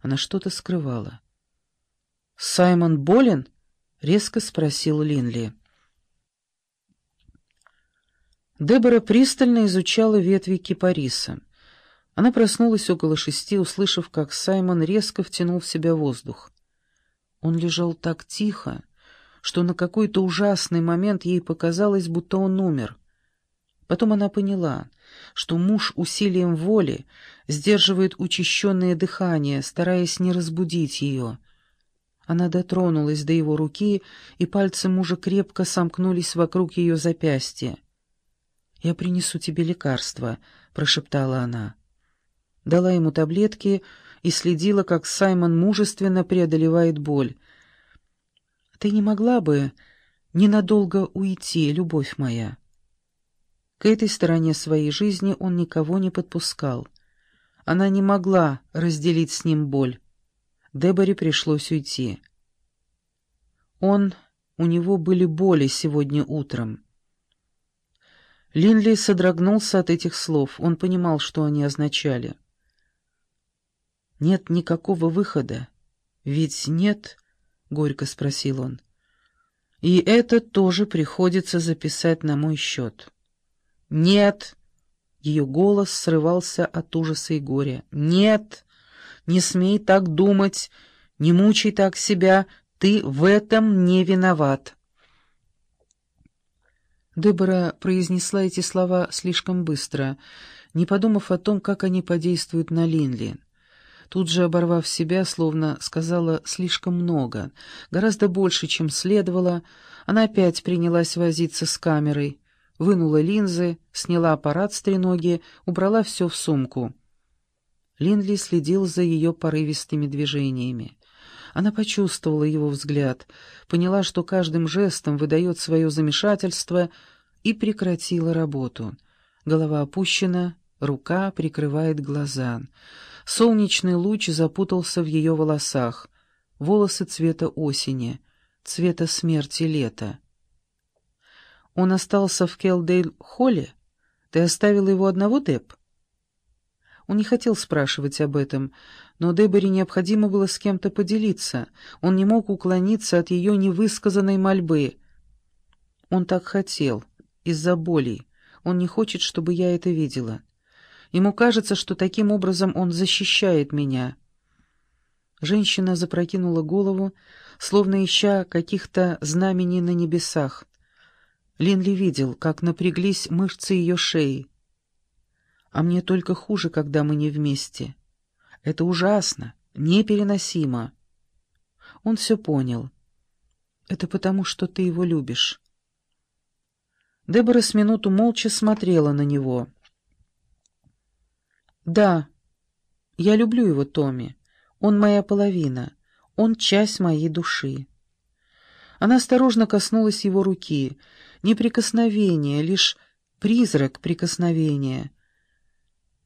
Она что-то скрывала. «Саймон болен?» — резко спросил Линли. Дебора пристально изучала ветви кипариса. Она проснулась около шести, услышав, как Саймон резко втянул в себя воздух. Он лежал так тихо, что на какой-то ужасный момент ей показалось, будто он умер. Потом она поняла, что муж усилием воли сдерживает учащенное дыхание, стараясь не разбудить ее. Она дотронулась до его руки, и пальцы мужа крепко сомкнулись вокруг ее запястья. «Я принесу тебе лекарство», — прошептала она. Дала ему таблетки и следила, как Саймон мужественно преодолевает боль. «Ты не могла бы ненадолго уйти, любовь моя?» К этой стороне своей жизни он никого не подпускал. Она не могла разделить с ним боль. Деборе пришлось уйти. Он, у него были боли сегодня утром. Линли содрогнулся от этих слов. Он понимал, что они означали. «Нет никакого выхода. Ведь нет?» — горько спросил он. «И это тоже приходится записать на мой счет». «Нет!» — ее голос срывался от ужаса и горя. «Нет! Не смей так думать! Не мучай так себя! Ты в этом не виноват!» Дебора произнесла эти слова слишком быстро, не подумав о том, как они подействуют на Линли. Тут же, оборвав себя, словно сказала слишком много, гораздо больше, чем следовало, она опять принялась возиться с камерой, вынула линзы, сняла аппарат с треноги, убрала все в сумку. Линли следил за ее порывистыми движениями. Она почувствовала его взгляд, поняла, что каждым жестом выдает свое замешательство и прекратила работу. Голова опущена, рука прикрывает глаза. Солнечный луч запутался в ее волосах. Волосы цвета осени, цвета смерти лета. Он остался в Келдейл-холле? Ты оставила его одного, Деб? Он не хотел спрашивать об этом, но Деборе необходимо было с кем-то поделиться. Он не мог уклониться от ее невысказанной мольбы. Он так хотел, из-за боли. Он не хочет, чтобы я это видела. Ему кажется, что таким образом он защищает меня. Женщина запрокинула голову, словно ища каких-то знамений на небесах. Линли видел, как напряглись мышцы ее шеи. А мне только хуже, когда мы не вместе. Это ужасно, непереносимо. Он все понял. Это потому, что ты его любишь. Дебора с минуту молча смотрела на него. «Да, я люблю его, Томми. Он моя половина. Он часть моей души». Она осторожно коснулась его руки. Не прикосновение, лишь призрак прикосновения.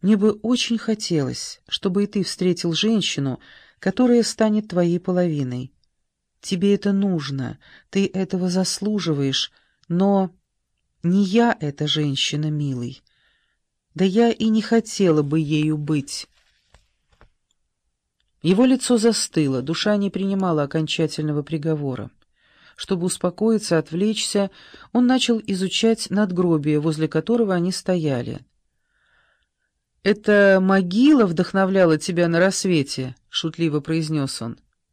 Мне бы очень хотелось, чтобы и ты встретил женщину, которая станет твоей половиной. Тебе это нужно, ты этого заслуживаешь, но не я эта женщина, милый. Да я и не хотела бы ею быть. Его лицо застыло, душа не принимала окончательного приговора. Чтобы успокоиться, отвлечься, он начал изучать надгробие, возле которого они стояли. «Это могила вдохновляла тебя на рассвете?» — шутливо произнес он.